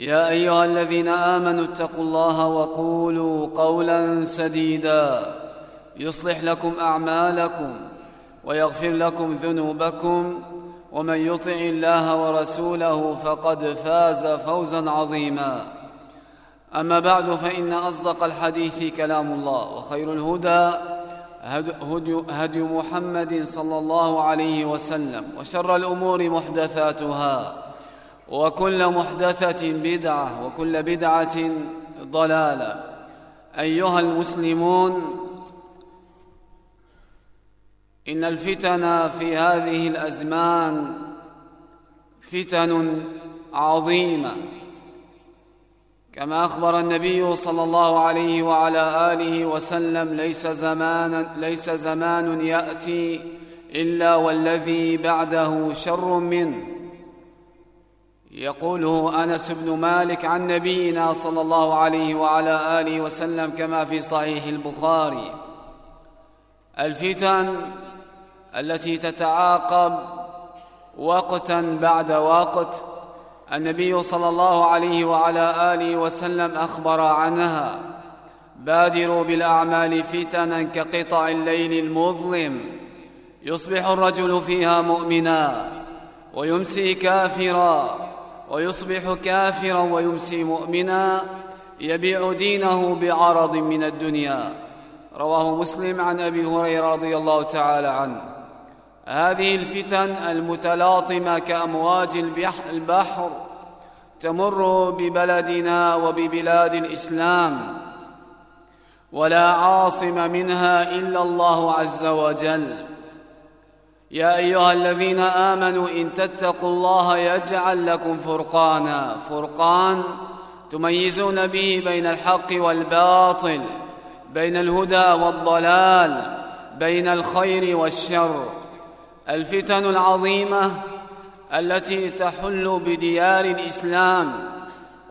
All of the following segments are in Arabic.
يا أيها الذين آمنوا اتقوا الله وقولوا قولا سديدا. يصلح لكم أعمالكم ويغفر لكم ذنوبكم. ومن يطع الله ورسوله فقد فاز فوزا عظيما. أما بعد فإن أصدق الحديث كلام الله وخير الهدى هدي, محمد صلى الله عليه وسلم وشر الأمور محدثاتها. وكل محدثة بدعة وكل بدعة ضلالة. أيها المسلمون إن الفتن في هذه الأزمان فتن عظيمة. كما أخبر النبي صلى الله عليه وعلى آله وسلم ليس زمان ليس زمان يأتي إلا والذي بعده شر منه. يقوله أنس بن مالك عن نبينا صلى الله عليه وعلى آله وسلم كما في صحيح البخاري. الفتن التي تتعاقب وقتا بعد وقت النبي صلى الله عليه وعلى آله وسلم أخبر عنها. بادروا بالأعمال فتنا كقطع الليل المظلم. يصبح الرجل فيها مؤمنا ويمسي كافرا. ويصبح كافرا ويمسي مؤمنا يبيع دينه بعرض من الدنيا. رواه مسلم عن أبي هريرة رضي الله تعالى عنه. هذه الفتن المتلاطمة كأمواج البحر تمر ببلدنا وببلاد الإسلام ولا عاصم منها إلا الله عز وجل. يا أيها الذين آمنوا إن تتقوا الله يجعل لكم فرقانا فرقان تميزون به بين الحق والباطل بين الهدى والضلال بين الخير والشر. الفتن العظيمة التي تحل بديار الإسلام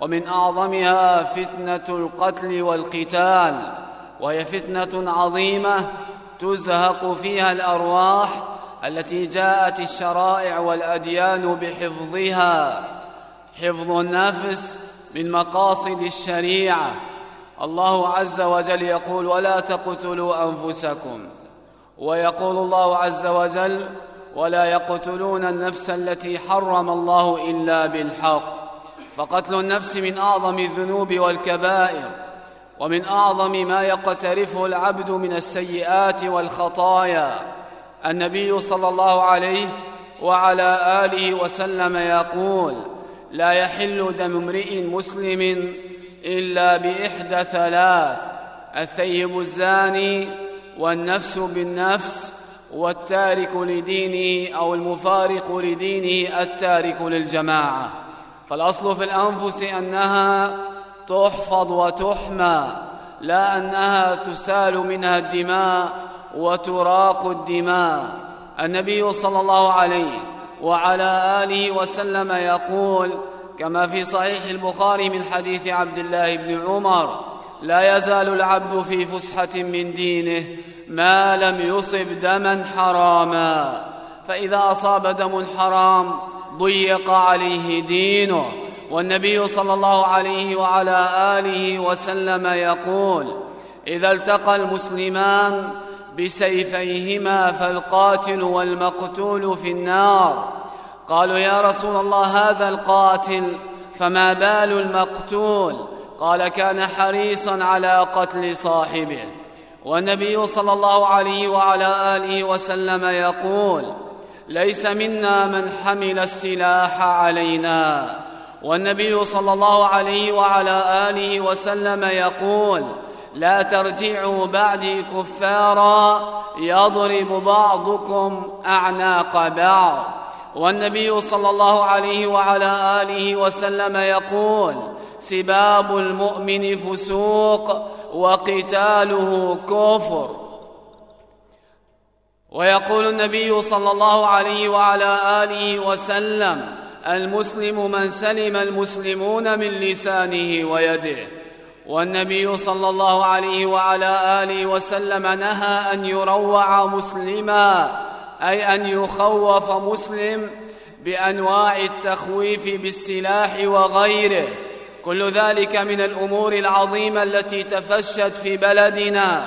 ومن أعظمها فتنة القتل والقتال وهي فتنة عظيمة تزهق فيها الأرواح التي جاءت الشرائع والأديان بحفظها. حفظ النفس من مقاصد الشريعة. الله عز وجل يقول ولا تقتلوا أنفسكم ويقول الله عز وجل ولا يقتلون النفس التي حرم الله إلا بالحق فقتل النفس من أعظم الذنوب والكبائر ومن أعظم ما يقترفه العبد من السيئات والخطايا. النبي صلى الله عليه وعلى آله وسلم يقول لا يحل دم امرئ مسلم إلا بإحدى ثلاث الثيب الزاني والنفس بالنفس والتارك لدينه أو المفارق لدينه التارك للجماعة. فالأصل في الأنفس أنها تحفظ وتحمى لا أنها تسال منها الدماء وتراق الدماء. النبي صلى الله عليه وعلى آله وسلم يقول كما في صحيح البخاري من حديث عبد الله بن عمر لا يزال العبد في فسحة من دينه ما لم يصب دما حراما. فإذا أصاب دم حرام ضيق عليه دينه. والنبي صلى الله عليه وعلى آله وسلم يقول إذا التقى المسلمان بسيفيهما فالقاتل والمقتول في النار. قالوا يا رسول الله هذا القاتل فما بال المقتول؟ قال كان حريصا على قتل صاحبه. والنبي صلى الله عليه وعلى آله وسلم يقول ليس منا من حمل السلاح علينا. والنبي صلى الله عليه وعلى آله وسلم يقول لا ترجعوا بعدي كفارا يضرب بعضكم أعناق بعض. والنبي صلى الله عليه وعلى آله وسلم يقول سباب المؤمن فسوق وقتاله كفر. ويقول النبي صلى الله عليه وعلى آله وسلم المسلم من سلم المسلمون من لسانه ويده. والنبي صلى الله عليه وعلى آله وسلم نهى أن يروع مسلما أي أن يخوف مسلم بأنواع التخويف بالسلاح وغيره. كل ذلك من الأمور العظيمة التي تفشت في بلدنا.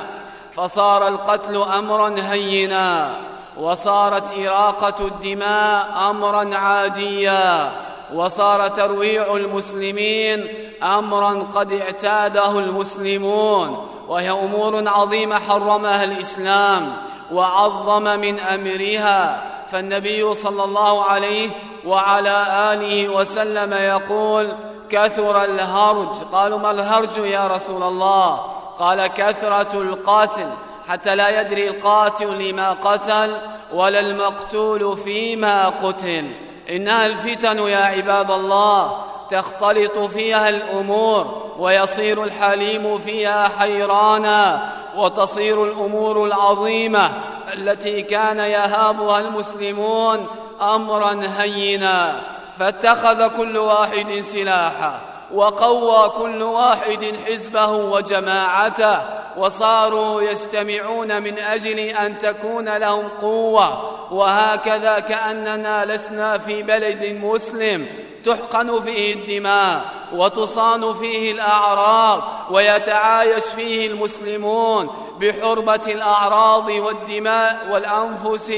فصار القتل امرا هينا وصارت إراقة الدماء امرا عاديا. وصار ترويع المسلمين امرا قد اعتاده المسلمون وهي أمور عظيمة حرمها الإسلام وعظم من أمرها. فالنبي صلى الله عليه وعلى آله وسلم يقول كثر الهرج. قالوا ما الهرج يا رسول الله؟ قال كثرة القاتل حتى لا يدري القاتل لما قتل ولا المقتول فيما قتل. إنها الفتن يا عباد الله تختلط فيها الأمور ويصير الحليم فيها حيرانا وتصير الأمور العظيمة التي كان يهابها المسلمون امرا هينا. فاتخذ كل واحد سلاحا وقوى كل واحد حزبه وجماعته وصاروا يجتمعون من أجل أن تكون لهم قوة. وهكذا كأننا لسنا في بلد مسلم تحقن فيه الدماء وتصان فيه الأعراض ويتعايش فيه المسلمون بحربة الأعراض والدماء والأنفس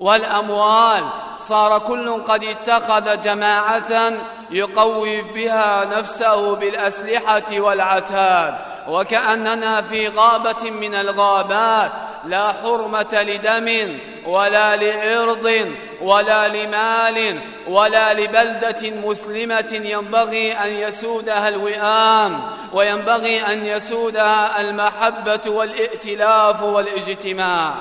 والأموال. صار كل قد اتخذ جماعة يقوي بها نفسه بالأسلحة والعتاد وكأننا في غابة من الغابات لا حرمة لدم ولا لعرض ولا لمال ولا لبلدة مسلمة ينبغي أن يسودها الوئام وينبغي أن يسودها المحبة والائتلاف والاجتماع.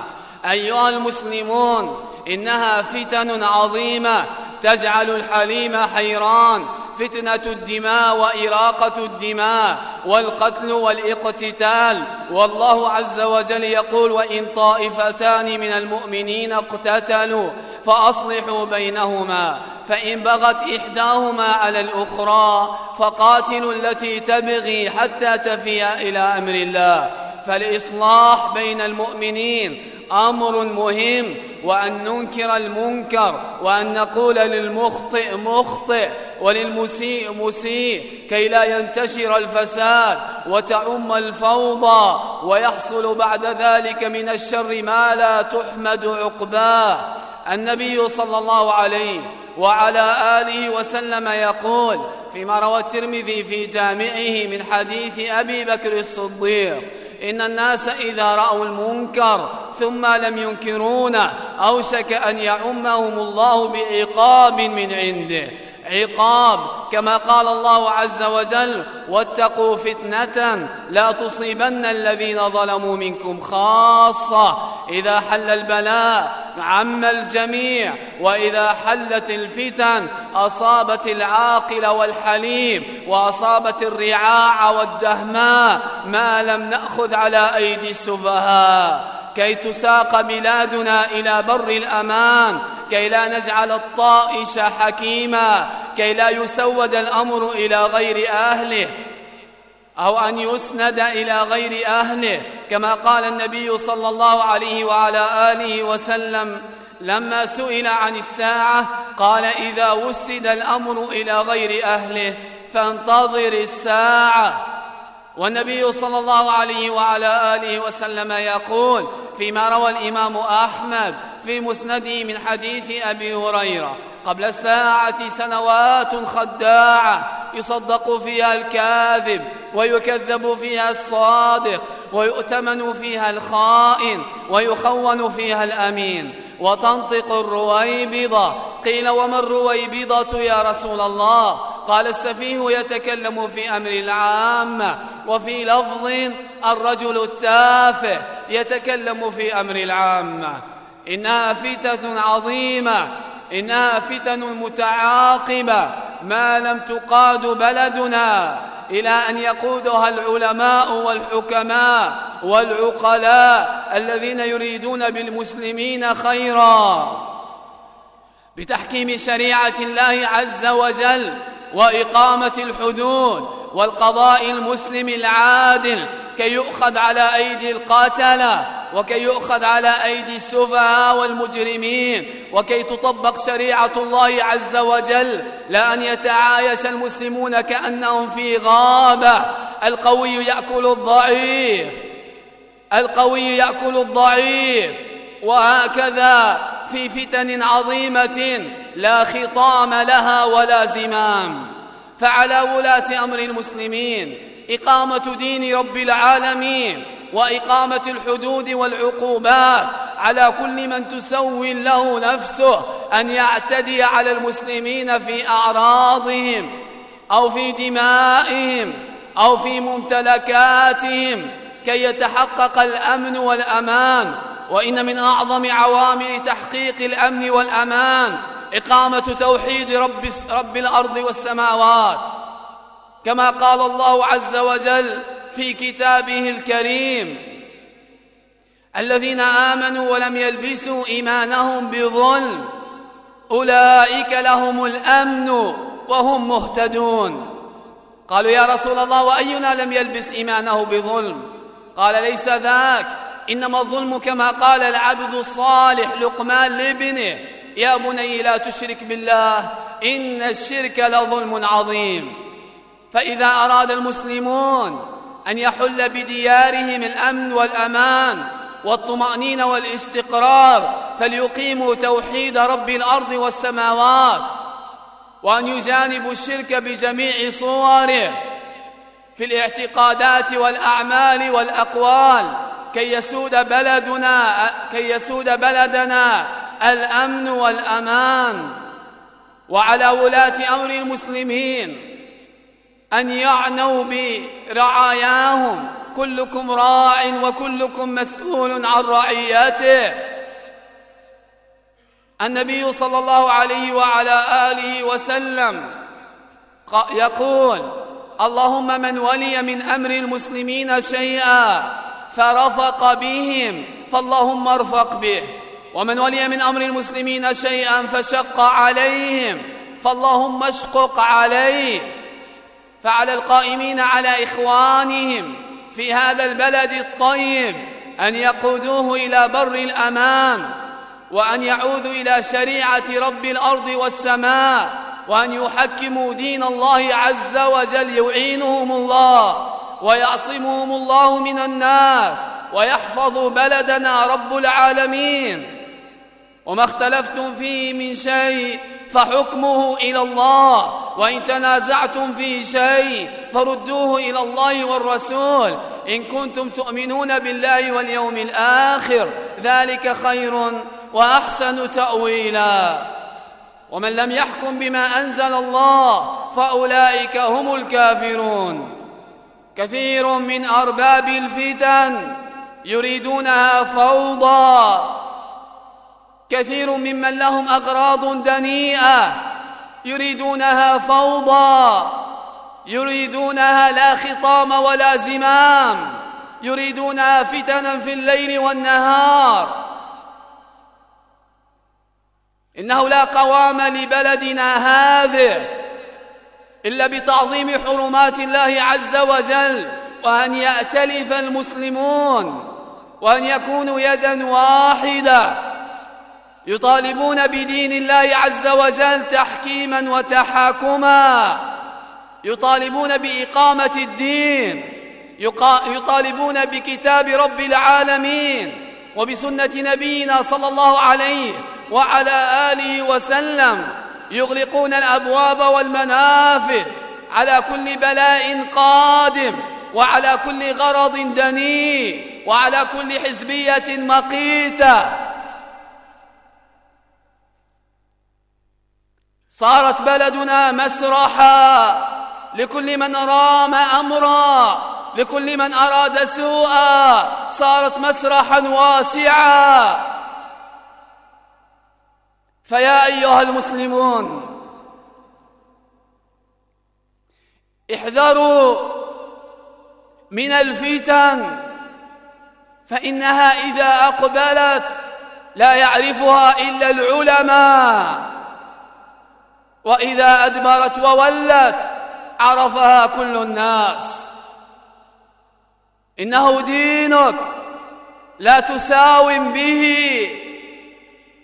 أيها المسلمون إنها فتن عظيمة تجعل الحليم حيران فتنة الدماء وإراقة الدماء والقتل والإقتتال. والله عز وجل يقول وإن طائفتان من المؤمنين اقتتلوا فأصلحوا بينهما فإن بغت إحداهما على الأخرى فقاتلوا التي تبغي حتى تفيء إلى أمر الله. فالإصلاح بين المؤمنين أمر مهم وأن ننكر المنكر وأن نقول للمخطئ مخطئ وللمسيء مسيء كي لا ينتشر الفساد وتعم الفوضى ويحصل بعد ذلك من الشر ما لا تحمد عقباه. النبي صلى الله عليه وعلى آله وسلم يقول فيما روى الترمذي في جامعه من حديث أبي بكر الصديق إن الناس إذا رأوا المنكر ثم لم ينكرونه أوشك أن يعمهم الله بعقاب من عنده. عقاب كما قال الله عز وجل واتقوا فتنة لا تصيبن الذين ظلموا منكم خاصة. إذا حل البلاء عم الجميع وإذا حلت الفتن أصابت العاقل والحليم وأصابت الرعاع والدهماء. ما لم نأخذ على أيدي السفهاء. كي تساق بلادنا إلى بر الأمان. كي لا نجعل الطائش حكيما. كي لا يسود الأمر إلى غير أهله. أو أن يسند إلى غير أهله كما قال النبي صلى الله عليه وعلى آله وسلم لما سئل عن الساعة قال إذا وسد الأمر إلى غير أهله فانتظر الساعة. والنبي صلى الله عليه وعلى آله وسلم يقول فيما روى الإمام أحمد في مسنده من حديث أبي هريرة قبل الساعة سنوات خداعة يصدق فيها الكاذب ويكذب فيها الصادق ويؤتمن فيها الخائن ويخون فيها الأمين. وتنطق الرويبضة. قيل وما الرويبضة يا رسول الله؟ قال السفيه يتكلم في أمر العامة وفي لفظ الرجل التافه يتكلم في أمر العامة. إنها فتن عظيمة. إنها فتن متعاقبة. ما لم تقاد بلدنا إلى أن يقودها العلماء والحكماء والعقلاء الذين يريدون بالمسلمين خيرا. بتحكيم شريعة الله عز وجل وإقامة الحدود والقضاء المسلم العادل كي يؤخذ على أيدي القاتلة وكي يؤخذ على أيدي السفهاء والمجرمين وكي تطبق شريعة الله عز وجل لا أن يتعايش المسلمون كأنهم في غابة. القوي يأكل الضعيف. القوي يأكل الضعيف. وهكذا في فتن عظيمة لا خطام لها ولا زمام. فعلى ولاة أمر المسلمين إقامة دين رب العالمين وإقامة الحدود والعقوبات. على كل من تسوي له نفسه أن يعتدي على المسلمين في أعراضهم أو في دمائهم أو في ممتلكاتهم كي يتحقق الأمن والأمان. وإن من أعظم عوامل تحقيق الأمن والأمان إقامة توحيد رب, رب الأرض والسماوات. كما قال الله عز وجل في كتابه الكريم. الذين آمنوا ولم يلبسوا إيمانهم بظلم أولئك لهم الأمن وهم مهتدون. قالوا يا رسول الله وأينا لم يلبس إيمانه بظلم؟ قال ليس ذاك. إنما الظلم كما قال العبد الصالح لقمان لابنه. يا بني لا تشرك بالله إن الشرك لظلم عظيم. فإذا أراد المسلمون أن يحل بديارهم الأمن والأمان والطمأنينة والاستقرار فليقيموا توحيد رب الأرض والسماوات وأن يجانبوا الشرك بجميع صوره في الاعتقادات والأعمال والأقوال كي يسود بلدنا كي يسود بلدنا الأمن والأمان. وعلى ولاة أمر المسلمين أن يعنوا برعاياهم. كلكم راع وكلكم مسؤول عن رعيته. النبي صلى الله عليه وعلى آله وسلم يقول اللهم من ولي من أمر المسلمين شيئا فرفق بهم فاللهم ارفق به. ومن ولي من أمر المسلمين شيئا فشق عليهم فاللهم اشقق عليه. فعلى القائمين على إخوانهم في هذا البلد الطيب أن يقودوه إلى بر الأمان وأن يعودوا إلى شريعة رب الأرض والسماء وأن يحكموا دين الله عز وجل. يعينهم الله ويعصمهم الله من الناس ويحفظ بلدنا رب العالمين. وما اختلفتم فيه من شيء فحكمه إلى الله. وإن تنازعتم في شيء فردوه إلى الله والرسول. إن كنتم تؤمنون بالله واليوم الآخر ذلك خير وأحسن تأويلا. ومن لم يحكم بما أنزل الله فأولئك هم الكافرون. كثير من أرباب الفتن يريدونها فوضى. كثير ممن لهم أغراض دنيئة يريدونها فوضى يريدونها لا خطام ولا زمام يريدونها فتنا في الليل والنهار. إنه لا قوام لبلدنا هذا إلا بتعظيم حرمات الله عز وجل وأن يأتلف المسلمون وأن يكونوا يدا واحدة. يطالبون بدين الله عز وجل تحكيما وتحاكما. يطالبون بإقامة الدين. يطالبون بكتاب رب العالمين وبسنة نبينا صلى الله عليه وعلى آله وسلم. يغلقون الأبواب والمنافذ على كل بلاء قادم وعلى كل غرض دني وعلى كل حزبية مقيتة. صارت بلدنا مسرحا. لكل من رام أمرا لكل من أراد سوءا صارت مسرحا واسعا. فيا أيها المسلمون احذروا من الفتن فإنها إذا أقبلت لا يعرفها إلا العلماء. وإذا أدبرت وولت عرفها كل الناس. إنه دينك لا تساوم به.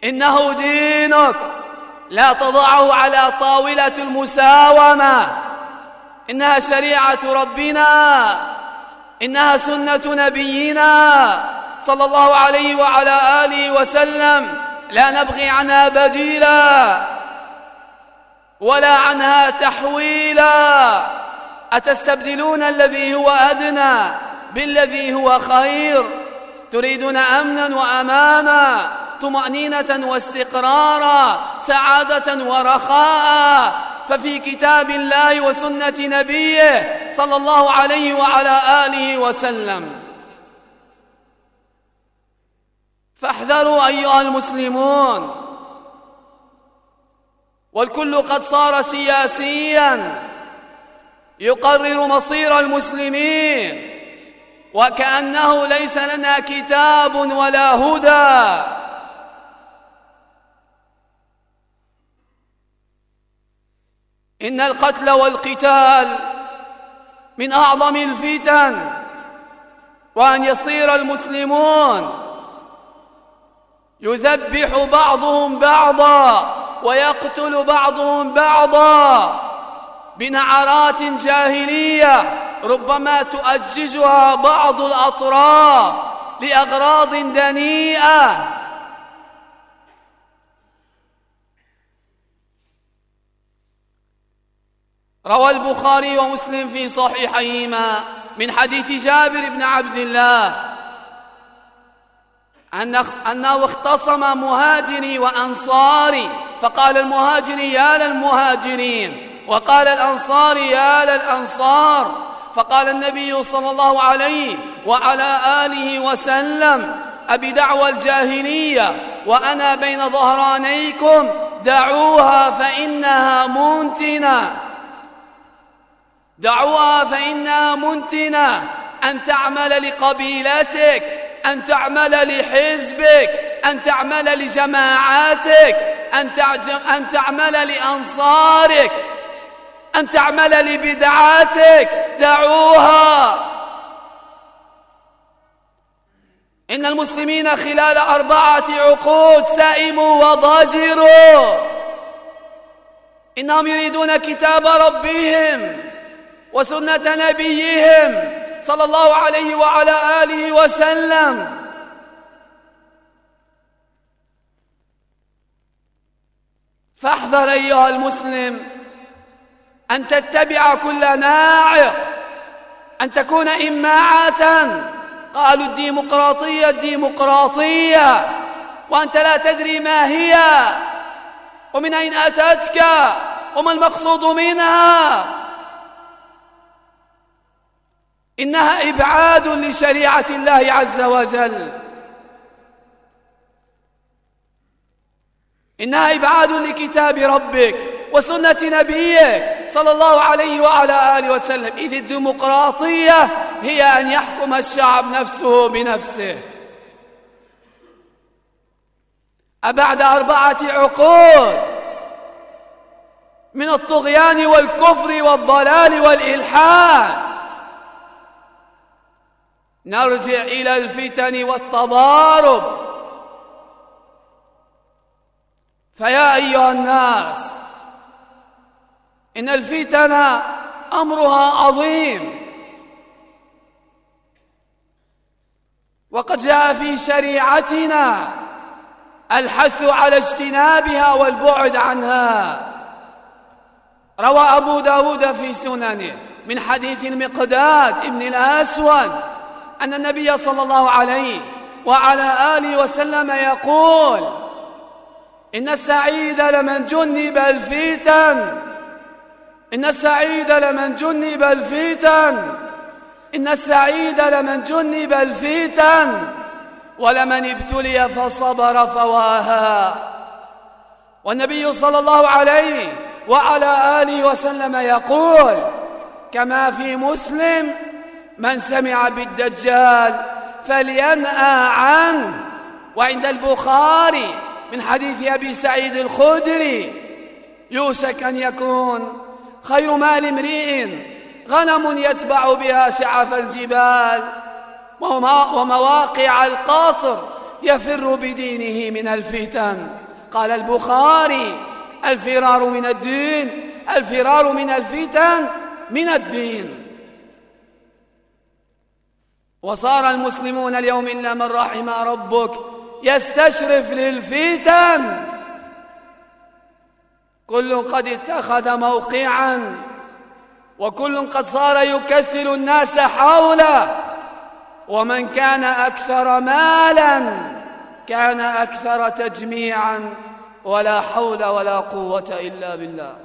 إنه دينك لا تضعه على طاولة المساومة. إنها شريعة ربنا. إنها سنة نبينا صلى الله عليه وعلى آله وسلم. لا نبغي عنها بديلا. ولا عنها تحويلا. أتستبدلون الذي هو أدنى بالذي هو خير؟ تريدون أمنا وأمانا طمأنينة واستقرارا سعادة ورخاء. ففي كتاب الله وسنة نبيه صلى الله عليه وعلى آله وسلم. فاحذروا أيها المسلمون والكل قد صار سياسيا يقرر مصير المسلمين وكأنه ليس لنا كتاب ولا هدى. إن القتل والقتال من أعظم الفتن وأن يصير المسلمون يذبح بعضهم بعضا. ويقتل بعضهم بعضا بنعرات جاهلية ربما تؤججها بعض الأطراف لأغراض دنيئة. روى البخاري ومسلم في صحيحيهما من حديث جابر بن عبد الله أنه اختصم مهاجري وأنصاري فقال المهاجري يا للمهاجرين وقال الأنصار يا للأنصار. فقال النبي صلى الله عليه وعلى آله وسلم أبي دعوى الجاهلية وأنا بين ظهرانيكم دعوها فإنها منتنة. دعوها فإنها منتنة. أن تعمل لقبيلتك أن تعمل لحزبك أن تعمل لجماعاتك. أن, أن تعمل لأنصارك أن تعمل لبدعاتك. دعوها. إن المسلمين خلال أربعة عقود سئموا وضجروا إنهم يريدون كتاب ربهم وسنة نبيهم صلى الله عليه وعلى آله وسلم. فاحذر أيها المسلم أن تتبع كل ناعق أن تكون إماعة. قالوا الديمقراطية الديمقراطية. وأنت لا تدري ما هي. ومن أين أتتك؟ وما المقصود منها؟ إنها إبعاد لشريعة الله عز وجل. إنها إبعاد لكتاب ربك وسنة نبيك صلى الله عليه وعلى آله وسلم. إذ الديمقراطية هي أن يحكم الشعب نفسه بنفسه. أبعد أربعة عقود من الطغيان والكفر والضلال والإلحاد. نرجع إلى الفتن والتضارب. فيا أيها الناس إن الفتن أمرها عظيم. وقد جاء في شريعتنا الحث على اجتنابها والبعد عنها. روى أبو داود في سننه من حديث المقداد ابن الأسود أن النبي صلى الله عليه وعلى آله وسلم يقول إن السعيد لمن جنب الفتن. إن السعيد لمن جنب الفتن. إن السعيد لمن جنب الفتن. ولمن ابتلي فصبر فواها. والنبي صلى الله عليه وعلى آله وسلم يقول كما في مسلم من سمع بالدجال فلينأى عنه. وعند البخاري من حديث أبي سعيد الخدري. يوشك أن يكون خير مال امرئ غنم يتبع بها سعف الجبال ومواقع القاطر يفر بدينه من الفتن. قال البخاري الفرار من الدين الفرار من الفتن من الدين. وصار المسلمون اليوم إلا من رحم ربك يستشرف للفتن. كل قد اتخذ موقعا وكل قد صار يكثر الناس حوله. ومن كان أكثر مالا كان أكثر تجميعا. ولا حول ولا قوة إلا بالله.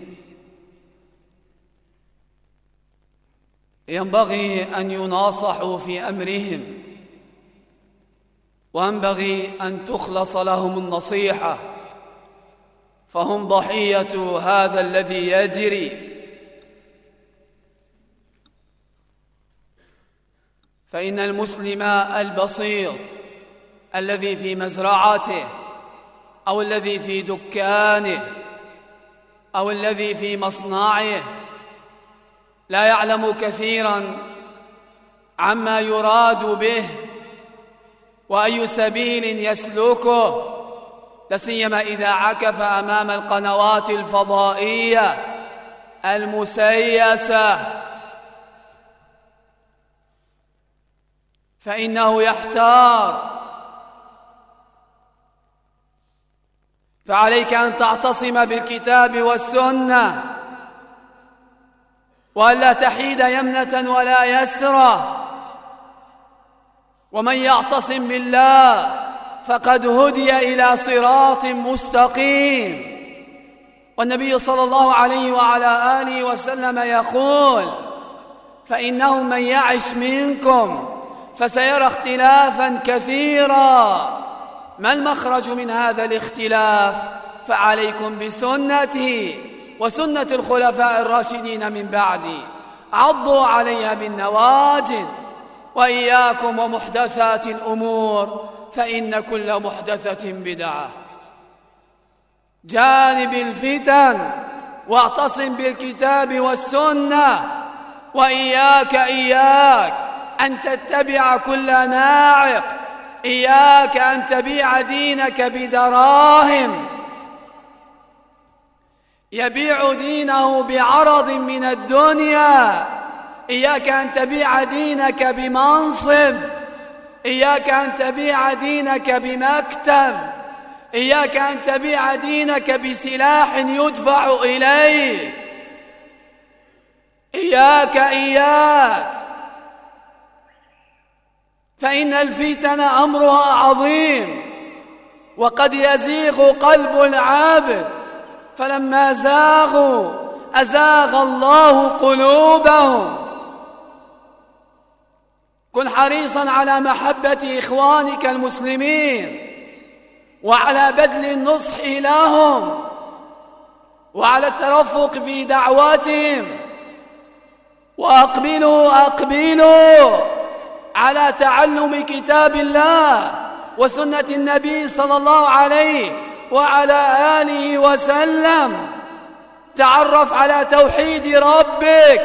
ينبغي أن يناصحوا في أمرهم وينبغي أن تخلص لهم النصيحة فهم ضحية هذا الذي يجري. فإن المسلم البسيط الذي في مزرعته أو الذي في دكانه أو الذي في مصنعه لا يعلم كثيرا عما يراد به وأي سبيل يسلكه لسيما إذا عكف أمام القنوات الفضائية المسيسة. فإنه يحتار. فعليك أن تعتصم بالكتاب والسنة. وألا تحيد يمنة ولا يسرى ومن يعتصم بالله فقد هدي إلى صراط مستقيم. والنبي صلى الله عليه وعلى آله وسلم يقول فإنه من يعش منكم فسيرى اختلافا كثيرا. ما المخرج من هذا الاختلاف؟ فعليكم بسنتي وسنة الخلفاء الراشدين من بعدي عضوا عليها بالنواجذ. وإياكم ومحدثات الأمور. فإن كل محدثة بدعة. جانب الفتن. واعتصم بالكتاب والسنة. وإياك إياك أن تتبع كل ناعق. إياك أن تبيع دينك بدراهم. يبيع دينه بعرض من الدنيا. إياك أن تبيع دينك بمنصب. إياك أن تبيع دينك بمكتب. إياك أن تبيع دينك بسلاح يدفع إليه. إياك إياك. فإن الفتن أمرها عظيم. وقد يزيغ قلب العابد فلما زاغوا أزاغ الله قلوبهم. كن حريصا على محبة إخوانك المسلمين وعلى بذل النصح لهم وعلى الترفق في دعواتهم. وأقبلوا أقبلوا على تعلم كتاب الله وسنة النبي صلى الله عليه وعلى آله وسلم. تعرف على توحيد ربك.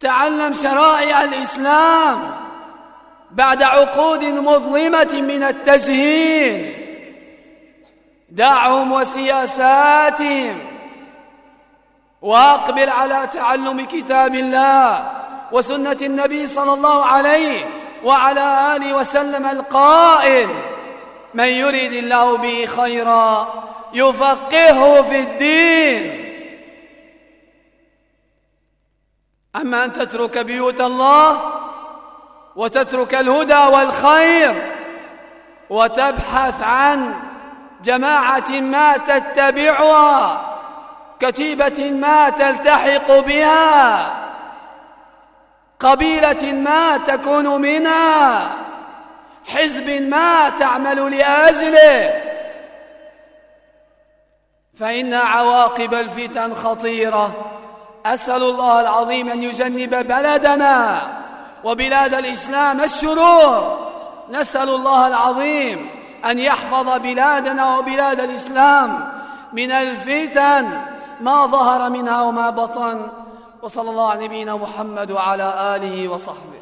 تعلم شرائع الإسلام بعد عقود مظلمة من التجهيل دعهم وسياساتهم. واقبل على تعلم كتاب الله وسنة النبي صلى الله عليه وعلى آله وسلم القائل. من يريد الله به خيرا يفقهه في الدين. أما أن تترك بيوت الله وتترك الهدى والخير وتبحث عن جماعة ما تتبعها كتيبة ما تلتحق بها قبيلة ما تكون منها حزب ما تعمل لأجله. فإن عواقب الفتن خطيرة. أسأل الله العظيم أن يجنب بلدنا وبلاد الإسلام الشرور. نسأل الله العظيم أن يحفظ بلادنا وبلاد الإسلام من الفتن ما ظهر منها وما بطن. وصلى الله على نبينا محمد وعلى آله وصحبه.